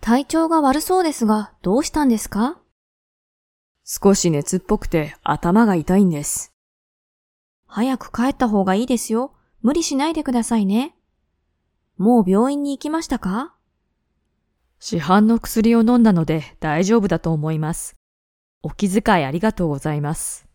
体調が悪そうですが、どうしたんですか？少し熱っぽくて頭が痛いんです。早く帰った方がいいですよ。無理しないでくださいね。もう病院に行きましたか？市販の薬を飲んだので大丈夫だと思います。お気遣いありがとうございます。